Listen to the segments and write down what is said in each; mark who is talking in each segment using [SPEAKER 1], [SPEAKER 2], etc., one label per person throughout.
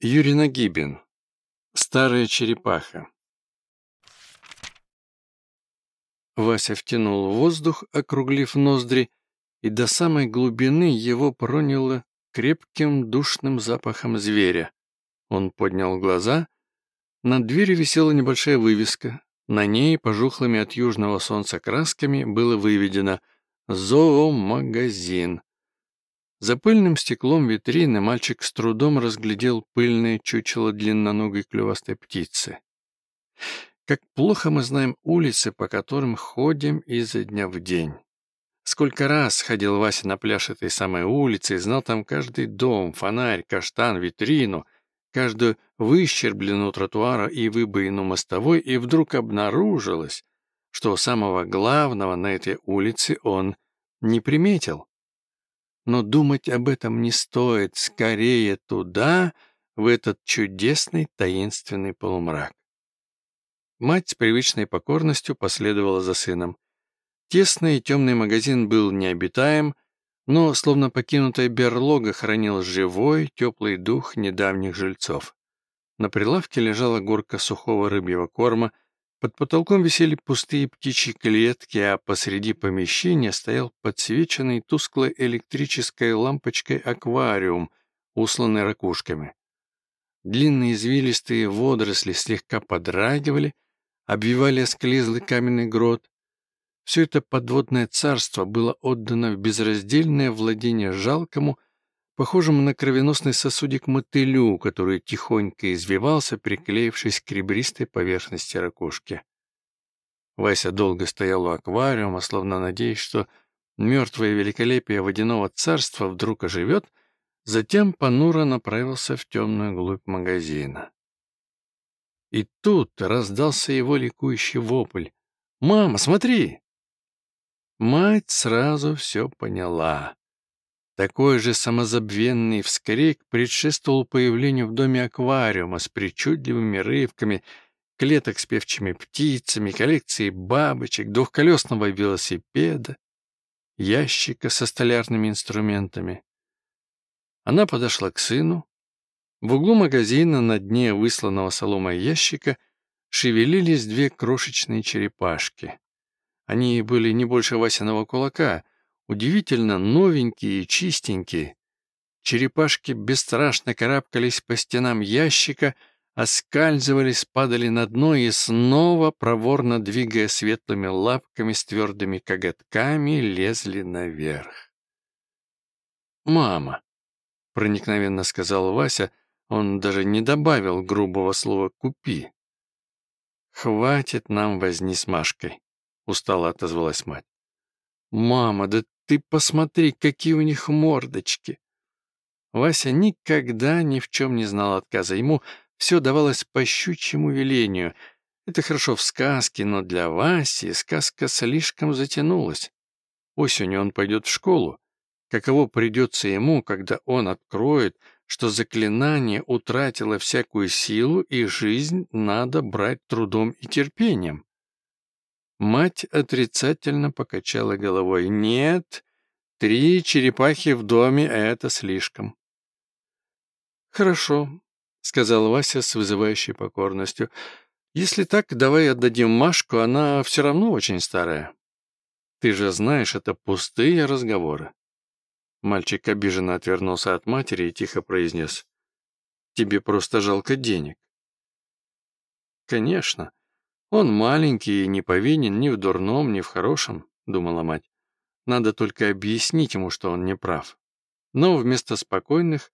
[SPEAKER 1] Юрий Нагибин. Старая черепаха. Вася втянул воздух, округлив ноздри, и до самой глубины его проняло крепким душным запахом зверя. Он поднял глаза. Над дверью висела небольшая вывеска. На ней, пожухлыми от южного солнца красками, было выведено «Зоомагазин». За пыльным стеклом витрины мальчик с трудом разглядел пыльное чучело длинноногой клювастой птицы. Как плохо мы знаем улицы, по которым ходим изо дня в день. Сколько раз ходил Вася на пляж этой самой улицы и знал там каждый дом, фонарь, каштан, витрину, каждую выщербленную тротуара и выбоину мостовой, и вдруг обнаружилось, что самого главного на этой улице он не приметил. Но думать об этом не стоит, скорее туда, в этот чудесный таинственный полумрак. Мать с привычной покорностью последовала за сыном. Тесный и темный магазин был необитаем, но, словно покинутая берлога, хранил живой, теплый дух недавних жильцов. На прилавке лежала горка сухого рыбьего корма, под потолком висели пустые птичьи клетки, а посреди помещения стоял подсвеченный тусклой электрической лампочкой аквариум, усланный ракушками. Длинные извилистые водоросли слегка подрагивали, обвивали осклизлый каменный грот. Все это подводное царство было отдано в безраздельное владение жалкому, похожему на кровеносный сосудик мотылю, который тихонько извивался, приклеившись к ребристой поверхности ракушки. Вася долго стоял у аквариума, словно надеясь, что мертвое великолепие водяного царства вдруг оживет, затем понуро направился в темную глубь магазина. И тут раздался его ликующий вопль. «Мама, смотри!» Мать сразу все поняла. Такой же самозабвенный вскрик предшествовал появлению в доме аквариума с причудливыми рывками, клеток с певчими птицами, коллекцией бабочек, двухколесного велосипеда, ящика со столярными инструментами. Она подошла к сыну. В углу магазина на дне высланного соломой ящика шевелились две крошечные черепашки. Они были не больше Васиного кулака — Удивительно новенькие и чистенькие. Черепашки бесстрашно карабкались по стенам ящика, оскальзывались, падали на дно и снова, проворно двигая светлыми лапками с твердыми коготками, лезли наверх. «Мама», — проникновенно сказал Вася, он даже не добавил грубого слова «купи». «Хватит нам возни с Машкой», — устало отозвалась мать. «Мама, да ты посмотри, какие у них мордочки!» Вася никогда ни в чем не знал отказа. Ему все давалось по щучьему велению. Это хорошо в сказке, но для Васи сказка слишком затянулась. Осенью он пойдет в школу. Каково придется ему, когда он откроет, что заклинание утратило всякую силу, и жизнь надо брать трудом и терпением. Мать отрицательно покачала головой. «Нет, три черепахи в доме — это слишком». «Хорошо», — сказал Вася с вызывающей покорностью. «Если так, давай отдадим Машку, она все равно очень старая». «Ты же знаешь, это пустые разговоры». Мальчик обиженно отвернулся от матери и тихо произнес. «Тебе просто жалко денег». «Конечно», он маленький и не повинен ни в дурном, ни в хорошем, думала мать. Надо только объяснить ему, что он не прав. Но вместо спокойных,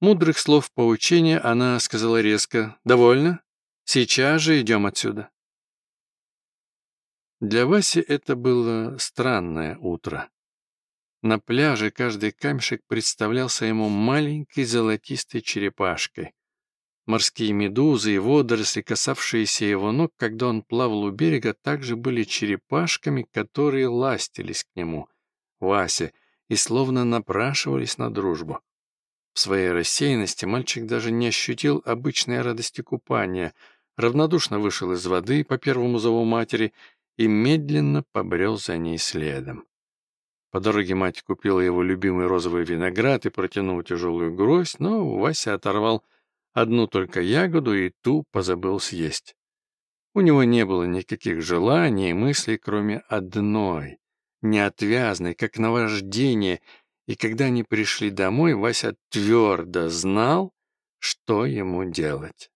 [SPEAKER 1] мудрых слов поучения она сказала резко «Довольно? Сейчас же идем отсюда». Для Васи это было странное утро. На пляже каждый камешек представлялся ему маленькой золотистой черепашкой, Морские медузы и водоросли, касавшиеся его ног, когда он плавал у берега, также были черепашками, которые ластились к нему, Васе, и словно напрашивались на дружбу. В своей рассеянности мальчик даже не ощутил обычной радости купания, равнодушно вышел из воды по первому зову матери и медленно побрел за ней следом. По дороге мать купила его любимый розовый виноград и протянула тяжелую гроздь, но Вася оторвал Одну только ягоду и ту позабыл съесть. У него не было никаких желаний и мыслей, кроме одной, неотвязной, как наваждение, и когда они пришли домой, Вася твердо знал, что ему делать.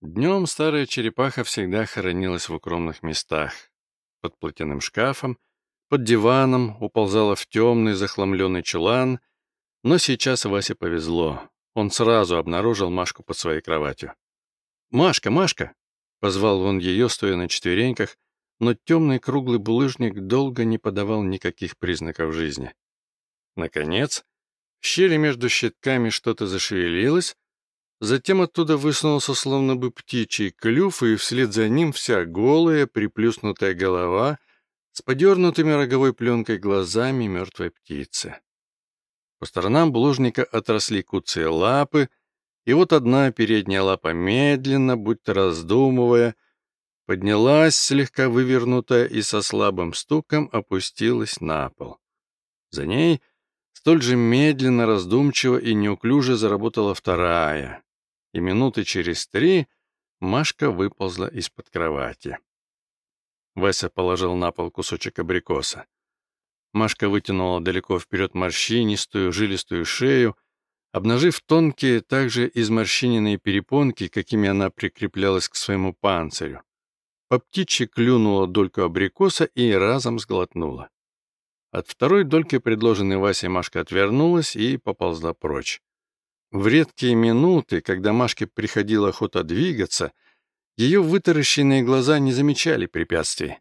[SPEAKER 1] Днем старая черепаха всегда хоронилась в укромных местах. Под платяным шкафом, под диваном, уползала в темный захламленный чулан, но сейчас Васе повезло. Он сразу обнаружил Машку под своей кроватью. «Машка, Машка!» — позвал он ее, стоя на четвереньках, но темный круглый булыжник долго не подавал никаких признаков жизни. Наконец, в щели между щитками что-то зашевелилось, затем оттуда высунулся словно бы птичий клюв, и вслед за ним вся голая, приплюснутая голова с подернутыми роговой пленкой глазами мертвой птицы. По сторонам булыжника отросли куцые лапы, и вот одна передняя лапа медленно, будто раздумывая, поднялась, слегка вывернутая, и со слабым стуком опустилась на пол. За ней — Столь же медленно, раздумчиво и неуклюже заработала вторая, и минуты через три Машка выползла из-под кровати. Вася положил на пол кусочек абрикоса. Машка вытянула далеко вперед морщинистую, жилистую шею, обнажив тонкие, также изморщиненные перепонки, какими она прикреплялась к своему панцирю. По птичьи клюнула дольку абрикоса и разом сглотнула. От второй дольки, предложенной Васей, Машка отвернулась и поползла прочь. В редкие минуты, когда Машке приходила охота двигаться, ее вытаращенные глаза не замечали препятствий.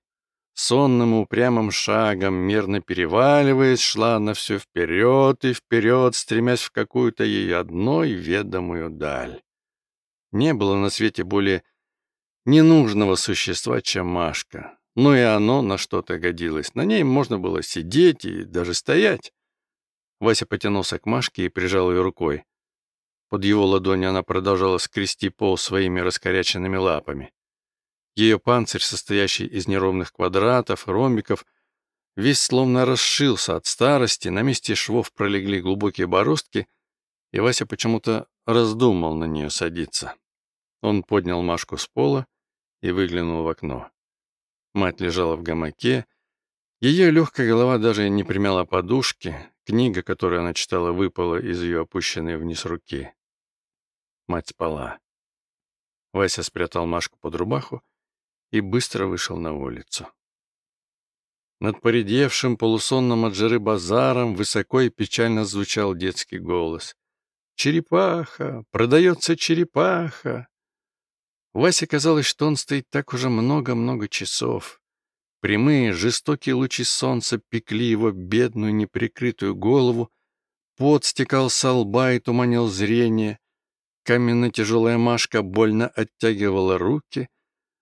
[SPEAKER 1] Сонным упрямым шагом, мерно переваливаясь, шла она все вперед и вперед, стремясь в какую-то ей одной ведомую даль. Не было на свете более ненужного существа, чем Машка. Но и оно на что-то годилось. На ней можно было сидеть и даже стоять. Вася потянулся к Машке и прижал ее рукой. Под его ладонью она продолжала скрести пол своими раскоряченными лапами. Ее панцирь, состоящий из неровных квадратов, ромбиков, весь словно расшился от старости, на месте швов пролегли глубокие бороздки, и Вася почему-то раздумал на нее садиться. Он поднял Машку с пола и выглянул в окно. Мать лежала в гамаке. Ее легкая голова даже не примяла подушки. Книга, которую она читала, выпала из ее опущенной вниз руки. Мать спала. Вася спрятал Машку под рубаху и быстро вышел на улицу. Над поредевшим полусонным от жары базаром высоко и печально звучал детский голос. «Черепаха! Продается черепаха!» Васе казалось, что он стоит так уже много-много часов. Прямые, жестокие лучи солнца пекли его бедную неприкрытую голову, пот стекал со лба и туманил зрение, каменно-тяжелая Машка больно оттягивала руки,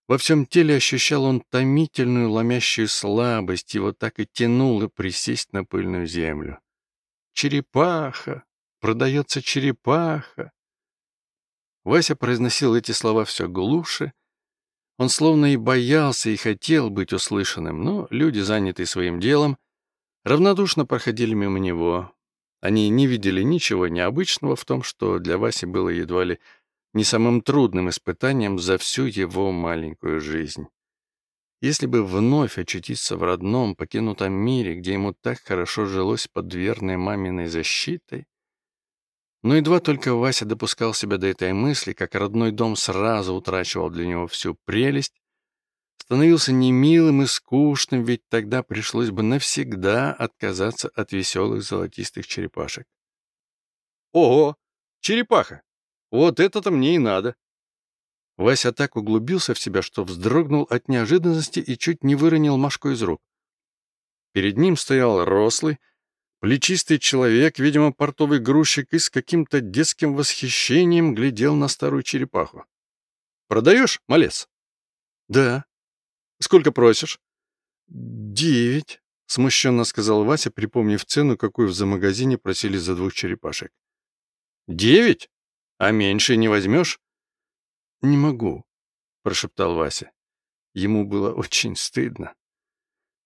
[SPEAKER 1] во всем теле ощущал он томительную ломящую слабость, его так и тянуло присесть на пыльную землю. «Черепаха! Продается черепаха!» Вася произносил эти слова все глуше. Он словно и боялся и хотел быть услышанным, но люди, занятые своим делом, равнодушно проходили мимо него. Они не видели ничего необычного в том, что для Васи было едва ли не самым трудным испытанием за всю его маленькую жизнь. Если бы вновь очутиться в родном, покинутом мире, где ему так хорошо жилось под верной маминой защитой, но едва только Вася допускал себя до этой мысли, как родной дом сразу утрачивал для него всю прелесть, становился немилым и скучным, ведь тогда пришлось бы навсегда отказаться от веселых золотистых черепашек. «Ого! Черепаха! Вот это-то мне и надо!» Вася так углубился в себя, что вздрогнул от неожиданности и чуть не выронил Машку из рук. Перед ним стоял рослый, Плечистый человек, видимо, портовый грузчик, и с каким-то детским восхищением глядел на старую черепаху. «Продаешь, малец?» «Да». «Сколько просишь?» «Девять», — смущенно сказал Вася, припомнив цену, какую в замагазине просили за двух черепашек. «Девять? А меньше не возьмешь?» «Не могу», — прошептал Вася. Ему было очень стыдно.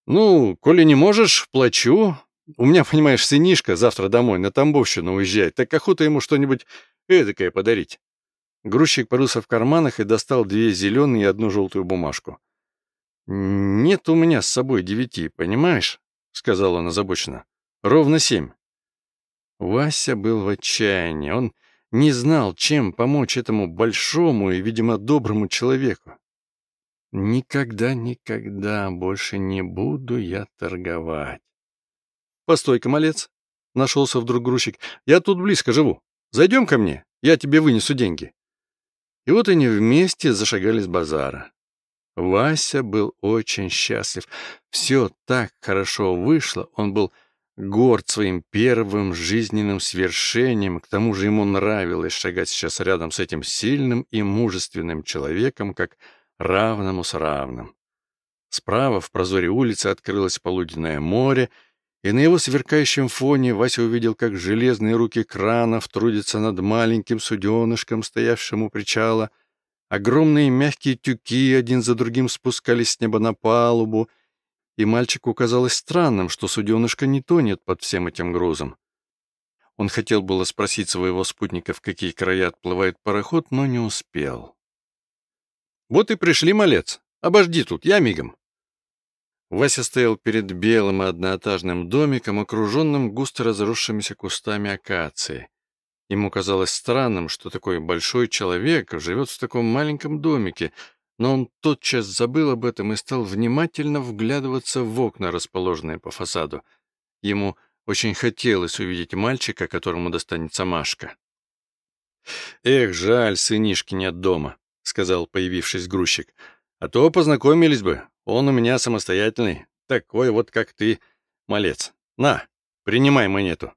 [SPEAKER 1] «Ну, коли не можешь, плачу. У меня, понимаешь, сынишка завтра домой на Тамбовщину уезжает, так охота ему что-нибудь эдакое подарить?» Грузчик порылся в карманах и достал две зеленые и одну желтую бумажку. «Нет у меня с собой девяти, понимаешь?» — сказал он озабоченно. «Ровно семь». Вася был в отчаянии. Он не знал, чем помочь этому большому и, видимо, доброму человеку. «Никогда, никогда больше не буду я торговать». «Постой-ка, малец!» — нашелся вдруг грузчик. «Я тут близко живу. Зайдем ко мне, я тебе вынесу деньги». И вот они вместе зашагали с базара. Вася был очень счастлив. Все так хорошо вышло, он был горд своим первым жизненным свершением, к тому же ему нравилось шагать сейчас рядом с этим сильным и мужественным человеком, как равному с равным. Справа в прозоре улицы открылось полуденное море, и на его сверкающем фоне Вася увидел, как железные руки кранов трудятся над маленьким суденышком, стоявшим у причала — Огромные мягкие тюки один за другим спускались с неба на палубу, и мальчику казалось странным, что суденышко не тонет под всем этим грузом. Он хотел было спросить своего спутника, в какие края отплывает пароход, но не успел. «Вот и пришли, малец. Обожди тут, я мигом». Вася стоял перед белым одноэтажным домиком, окруженным густо разросшимися кустами акации. Ему казалось странным, что такой большой человек живет в таком маленьком домике, но он тотчас забыл об этом и стал внимательно вглядываться в окна, расположенные по фасаду. Ему очень хотелось увидеть мальчика, которому достанется Машка. «Эх, жаль, сынишки нет дома», — сказал появившись грузчик. «А то познакомились бы. Он у меня самостоятельный, такой вот, как ты, малец. На, принимай монету».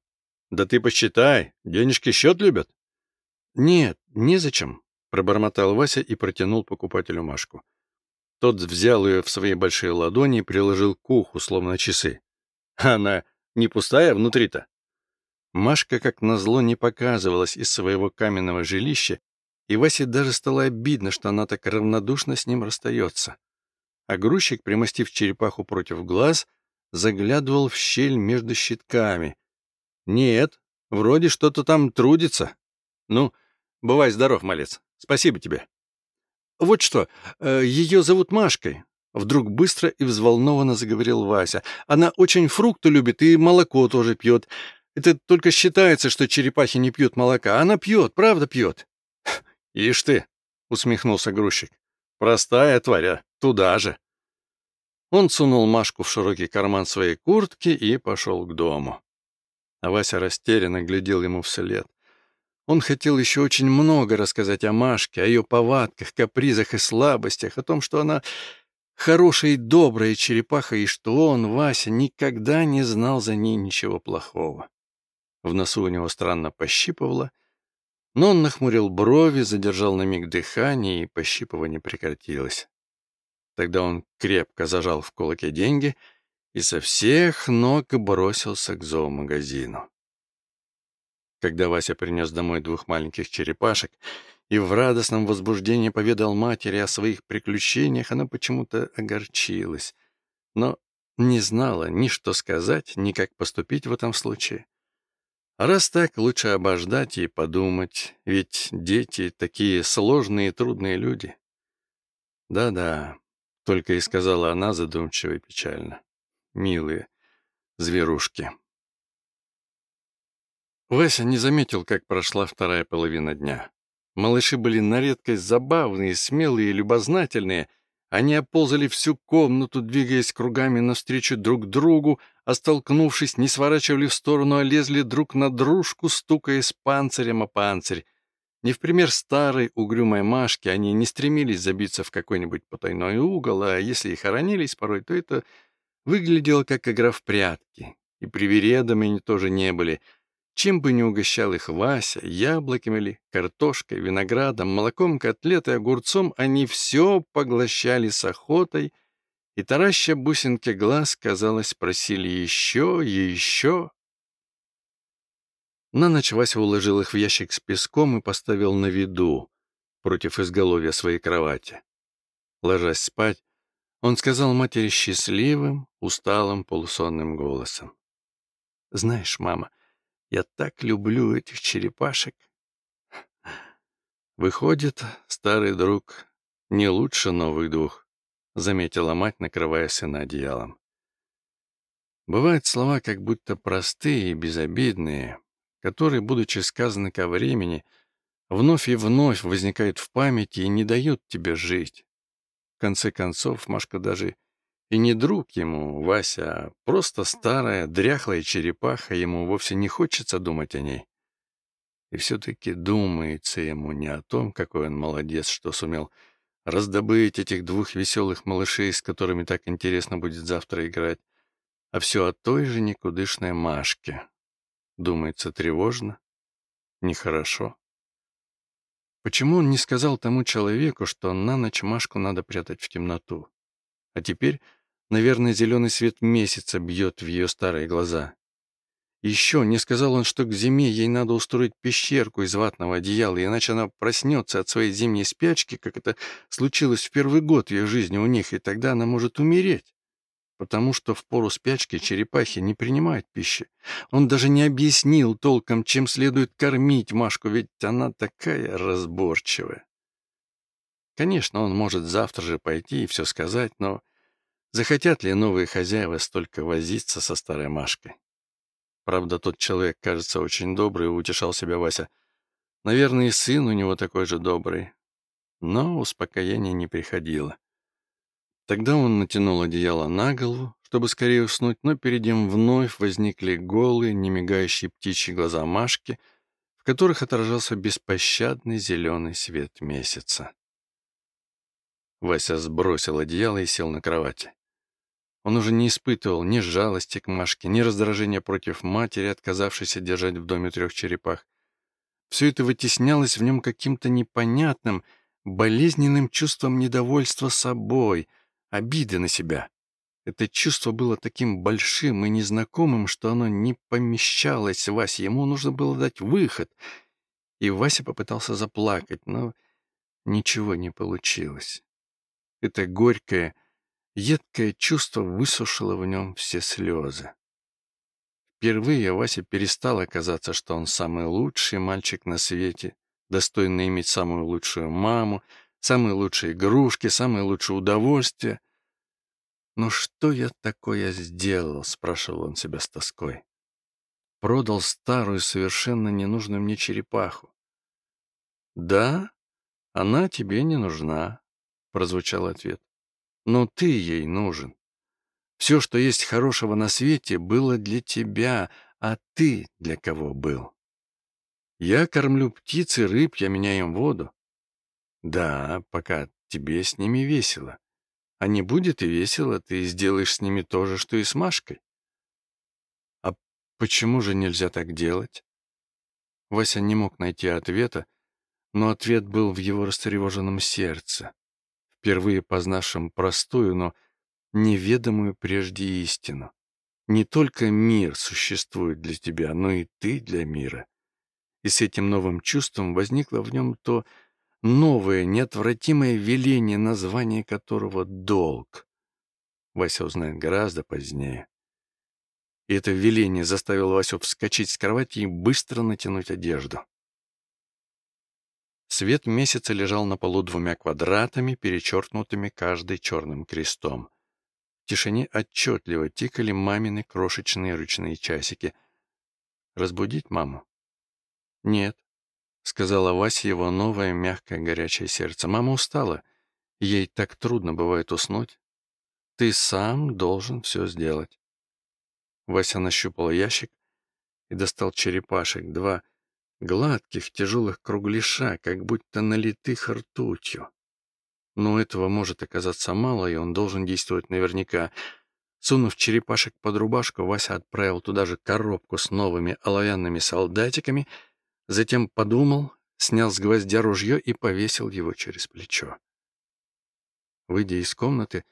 [SPEAKER 1] Да ты посчитай, денежки счет любят. Нет, незачем, пробормотал Вася и протянул покупателю Машку. Тот взял ее в свои большие ладони и приложил к уху, словно часы. Она не пустая внутри-то? Машка, как назло, не показывалась из своего каменного жилища, и Васе даже стало обидно, что она так равнодушно с ним расстается. А грузчик, примостив черепаху против глаз, заглядывал в щель между щитками, «Нет, вроде что-то там трудится. Ну, бывай здоров, малец. Спасибо тебе». «Вот что, э, ее зовут Машкой». Вдруг быстро и взволнованно заговорил Вася. «Она очень фрукты любит и молоко тоже пьет. Это только считается, что черепахи не пьют молока. Она пьет, правда пьет». «Ишь ты!» — усмехнулся грузчик. «Простая тваря, туда же». Он сунул Машку в широкий карман своей куртки и пошел к дому а Вася растерянно глядел ему вслед. Он хотел еще очень много рассказать о Машке, о ее повадках, капризах и слабостях, о том, что она хорошая и добрая черепаха, и что он, Вася, никогда не знал за ней ничего плохого. В носу у него странно пощипывало, но он нахмурил брови, задержал на миг дыхание, и пощипывание прекратилось. Тогда он крепко зажал в кулаке деньги — и со всех ног бросился к зоомагазину. Когда Вася принес домой двух маленьких черепашек и в радостном возбуждении поведал матери о своих приключениях, она почему-то огорчилась, но не знала ни что сказать, ни как поступить в этом случае. А раз так, лучше обождать и подумать, ведь дети такие сложные и трудные люди. Да-да, только и сказала она задумчиво и печально милые зверушки. Вася не заметил, как прошла вторая половина дня. Малыши были на редкость забавные, смелые и любознательные. Они оползали всю комнату, двигаясь кругами навстречу друг другу, а столкнувшись, не сворачивали в сторону, а лезли друг на дружку, стукая с панцирем о панцирь. Не в пример старой угрюмой Машки они не стремились забиться в какой-нибудь потайной угол, а если и хоронились порой, то это Выглядело как игра в прятки, и привередами они тоже не были. Чем бы ни угощал их Вася, яблоками ли, картошкой, виноградом, молоком, котлетой, огурцом, они все поглощали с охотой, и тараща бусинки глаз, казалось, просили еще и еще. На ночь Вася уложил их в ящик с песком и поставил на виду, против изголовья своей кровати. Ложась спать, он сказал матери счастливым, усталым, полусонным голосом. «Знаешь, мама, я так люблю этих черепашек». Выходит, старый друг не лучше новых двух, заметила мать, накрывая сына одеялом. Бывают слова как будто простые и безобидные, которые, будучи сказаны ко времени, вновь и вновь возникают в памяти и не дают тебе жить. В конце концов, Машка даже и не друг ему, Вася, а просто старая, дряхлая черепаха, ему вовсе не хочется думать о ней. И все-таки думается ему не о том, какой он молодец, что сумел раздобыть этих двух веселых малышей, с которыми так интересно будет завтра играть, а все о той же никудышной Машке. Думается тревожно, нехорошо. Почему он не сказал тому человеку, что на ночь Машку надо прятать в темноту? А теперь, наверное, зеленый свет месяца бьет в ее старые глаза. Еще не сказал он, что к зиме ей надо устроить пещерку из ватного одеяла, иначе она проснется от своей зимней спячки, как это случилось в первый год ее жизни у них, и тогда она может умереть потому что в пору спячки черепахи не принимают пищи. Он даже не объяснил толком, чем следует кормить Машку, ведь она такая разборчивая. Конечно, он может завтра же пойти и все сказать, но захотят ли новые хозяева столько возиться со старой Машкой? Правда, тот человек, кажется, очень добрый, утешал себя Вася. Наверное, и сын у него такой же добрый. Но успокоение не приходило. Тогда он натянул одеяло на голову, чтобы скорее уснуть, но перед ним вновь возникли голые, немигающие птичьи глаза Машки, в которых отражался беспощадный зеленый свет месяца. Вася сбросил одеяло и сел на кровати. Он уже не испытывал ни жалости к Машке, ни раздражения против матери, отказавшейся держать в доме трех черепах. Все это вытеснялось в нем каким-то непонятным, болезненным чувством недовольства собой — обиды на себя. Это чувство было таким большим и незнакомым, что оно не помещалось Васе. Ему нужно было дать выход. И Вася попытался заплакать, но ничего не получилось. Это горькое, едкое чувство высушило в нем все слезы. Впервые Вася перестал оказаться, что он самый лучший мальчик на свете, достойный иметь самую лучшую маму, самые лучшие игрушки, самые лучшие удовольствия. «Ну что я такое сделал?» — спрашивал он себя с тоской. «Продал старую, совершенно ненужную мне черепаху». «Да, она тебе не нужна», — прозвучал ответ. «Но ты ей нужен. Все, что есть хорошего на свете, было для тебя, а ты для кого был?» «Я кормлю птиц и рыб, я меняю им воду». «Да, пока тебе с ними весело. А не будет и весело, ты сделаешь с ними то же, что и с Машкой. А почему же нельзя так делать? Вася не мог найти ответа, но ответ был в его растревоженном сердце, впервые познавшем простую, но неведомую прежде истину. Не только мир существует для тебя, но и ты для мира. И с этим новым чувством возникло в нем то новое, неотвратимое веление, название которого «долг». Вася узнает гораздо позднее. И это веление заставило Васю вскочить с кровати и быстро натянуть одежду. Свет месяца лежал на полу двумя квадратами, перечеркнутыми каждый черным крестом. В тишине отчетливо тикали мамины крошечные ручные часики. «Разбудить маму?» «Нет, — сказала Вася его новое, мягкое, горячее сердце. «Мама устала. Ей так трудно бывает уснуть. Ты сам должен все сделать». Вася нащупал ящик и достал черепашек, два гладких, тяжелых кругляша, как будто налитых ртутью. Но этого может оказаться мало, и он должен действовать наверняка. Сунув черепашек под рубашку, Вася отправил туда же коробку с новыми оловянными солдатиками — Затем подумал, снял с гвоздя ружье и повесил его через плечо. Выйдя из комнаты,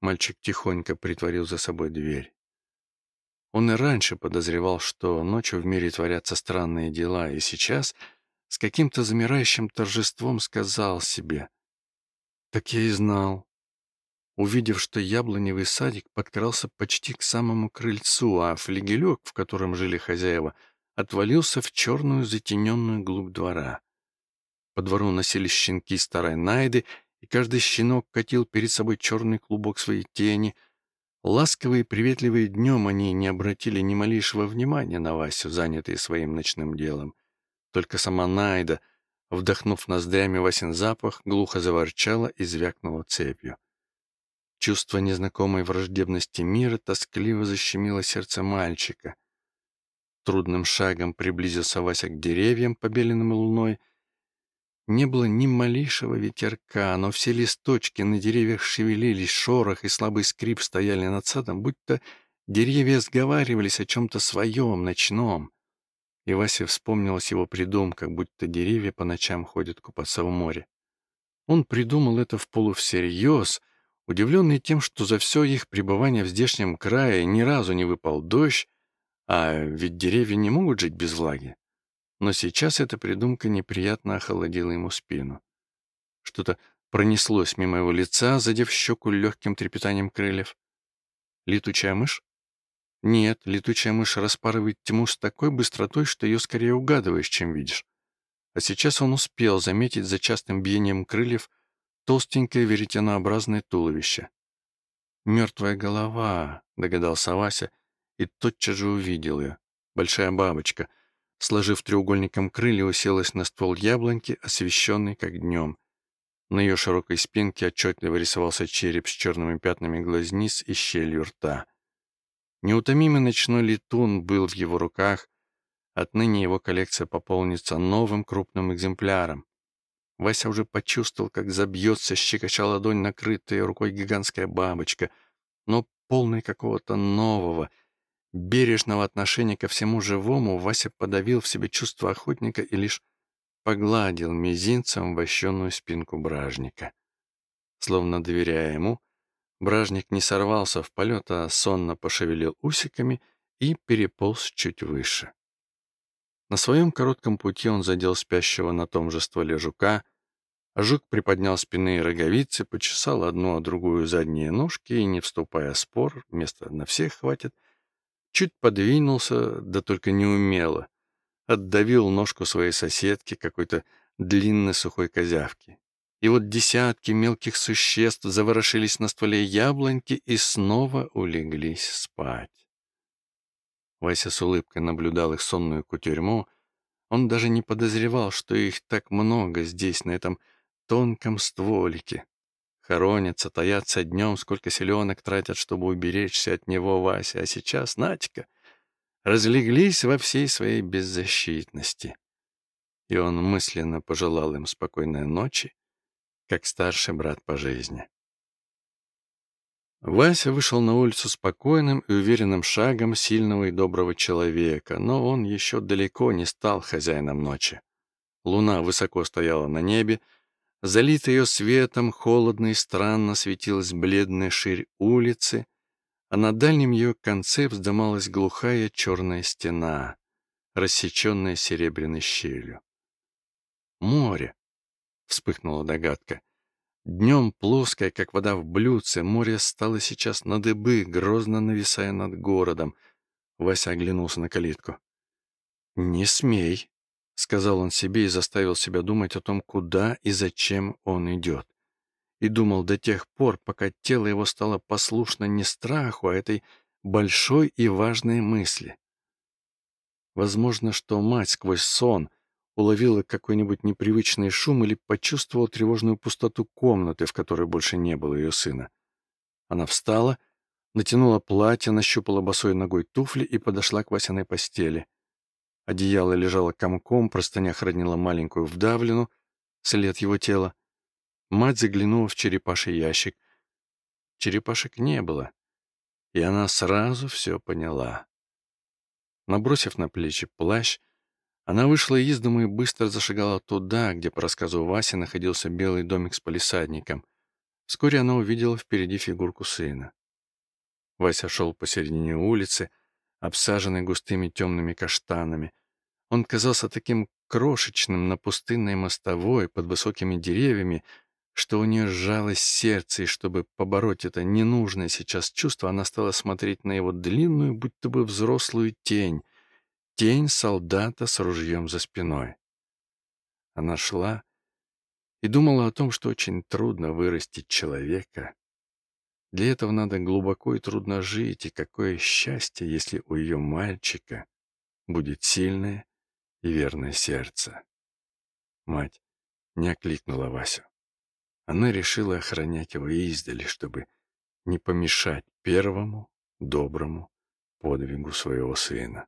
[SPEAKER 1] мальчик тихонько притворил за собой дверь. Он и раньше подозревал, что ночью в мире творятся странные дела, и сейчас с каким-то замирающим торжеством сказал себе «Так я и знал». Увидев, что яблоневый садик подкрался почти к самому крыльцу, а флигелек, в котором жили хозяева, отвалился в черную затененную глубь двора. По двору носились щенки старой Найды, и каждый щенок катил перед собой черный клубок своей тени. Ласковые приветливые днем они не обратили ни малейшего внимания на Васю, занятые своим ночным делом. Только сама Найда, вдохнув ноздрями Васин запах, глухо заворчала и звякнула цепью. Чувство незнакомой враждебности мира тоскливо защемило сердце мальчика. Трудным шагом приблизился Вася к деревьям, побеленным луной, не было ни малейшего ветерка, но все листочки на деревьях шевелились, шорох и слабый скрип стояли над садом, будто деревья сговаривались о чем-то своем, ночном. И Васе вспомнилась его придумка, будто деревья по ночам ходят купаться в море. Он придумал это в полувсерьез, удивленный тем, что за все их пребывание в здешнем крае ни разу не выпал дождь, а ведь деревья не могут жить без влаги. Но сейчас эта придумка неприятно охолодила ему спину. Что-то пронеслось мимо его лица, задев щеку легким трепетанием крыльев. Летучая мышь? Нет, летучая мышь распарывает тьму с такой быстротой, что ее скорее угадываешь, чем видишь. А сейчас он успел заметить за частым биением крыльев толстенькое веретенообразное туловище. «Мертвая голова», — догадался Вася, и тотчас же увидел ее. Большая бабочка — сложив треугольником крылья, уселась на ствол яблоньки, освещенный как днем. На ее широкой спинке отчетливо рисовался череп с черными пятнами глазниц и щелью рта. Неутомимый ночной летун был в его руках, отныне его коллекция пополнится новым крупным экземпляром. Вася уже почувствовал, как забьется, щекоча ладонь, накрытая рукой гигантская бабочка, но полный какого-то нового, бережного отношения ко всему живому Вася подавил в себе чувство охотника и лишь погладил мизинцем вощенную спинку бражника. Словно доверяя ему, бражник не сорвался в полет, а сонно пошевелил усиками и переполз чуть выше. На своем коротком пути он задел спящего на том же стволе жука, а жук приподнял спинные роговицы, почесал одну, а другую задние ножки и, не вступая в спор, места на всех хватит — Чуть подвинулся, да только неумело. Отдавил ножку своей соседки, какой-то длинной сухой козявки. И вот десятки мелких существ заворошились на стволе яблоньки и снова улеглись спать. Вася с улыбкой наблюдал их сонную кутерьму. Он даже не подозревал, что их так много здесь, на этом тонком стволике. Хоронятся, таятся днем, сколько селенок тратят, чтобы уберечься от него, Вася. А сейчас, Натика, разлеглись во всей своей беззащитности. И он мысленно пожелал им спокойной ночи, как старший брат по жизни. Вася вышел на улицу спокойным и уверенным шагом сильного и доброго человека, но он еще далеко не стал хозяином ночи. Луна высоко стояла на небе, Залитая ее светом, холодно и странно светилась бледная ширь улицы, а на дальнем ее конце вздымалась глухая черная стена, рассеченная серебряной щелью. «Море!» — вспыхнула догадка. Днем плоское, как вода в блюдце, море стало сейчас на дыбы, грозно нависая над городом. Вася оглянулся на калитку. «Не смей!» — сказал он себе и заставил себя думать о том, куда и зачем он идет. И думал до тех пор, пока тело его стало послушно не страху, а этой большой и важной мысли. Возможно, что мать сквозь сон уловила какой-нибудь непривычный шум или почувствовала тревожную пустоту комнаты, в которой больше не было ее сына. Она встала, натянула платье, нащупала босой ногой туфли и подошла к Васиной постели. Одеяло лежало комком, простыня хранила маленькую вдавлену, след его тела. Мать заглянула в черепаший ящик. Черепашек не было, и она сразу все поняла. Набросив на плечи плащ, она вышла из дома и быстро зашагала туда, где, по рассказу Васи, находился белый домик с палисадником. Вскоре она увидела впереди фигурку сына. Вася шел посередине улицы, обсаженной густыми темными каштанами. Он казался таким крошечным на пустынной мостовой под высокими деревьями, что у нее сжалось сердце, и чтобы побороть это ненужное сейчас чувство, она стала смотреть на его длинную, будто бы взрослую тень, тень солдата с ружьем за спиной. Она шла, и думала о том, что очень трудно вырастить человека. Для этого надо глубоко и трудно жить, и какое счастье, если у ее мальчика будет сильное и верное сердце. Мать не окликнула Васю. Она решила охранять его издали, чтобы не помешать первому доброму подвигу своего сына.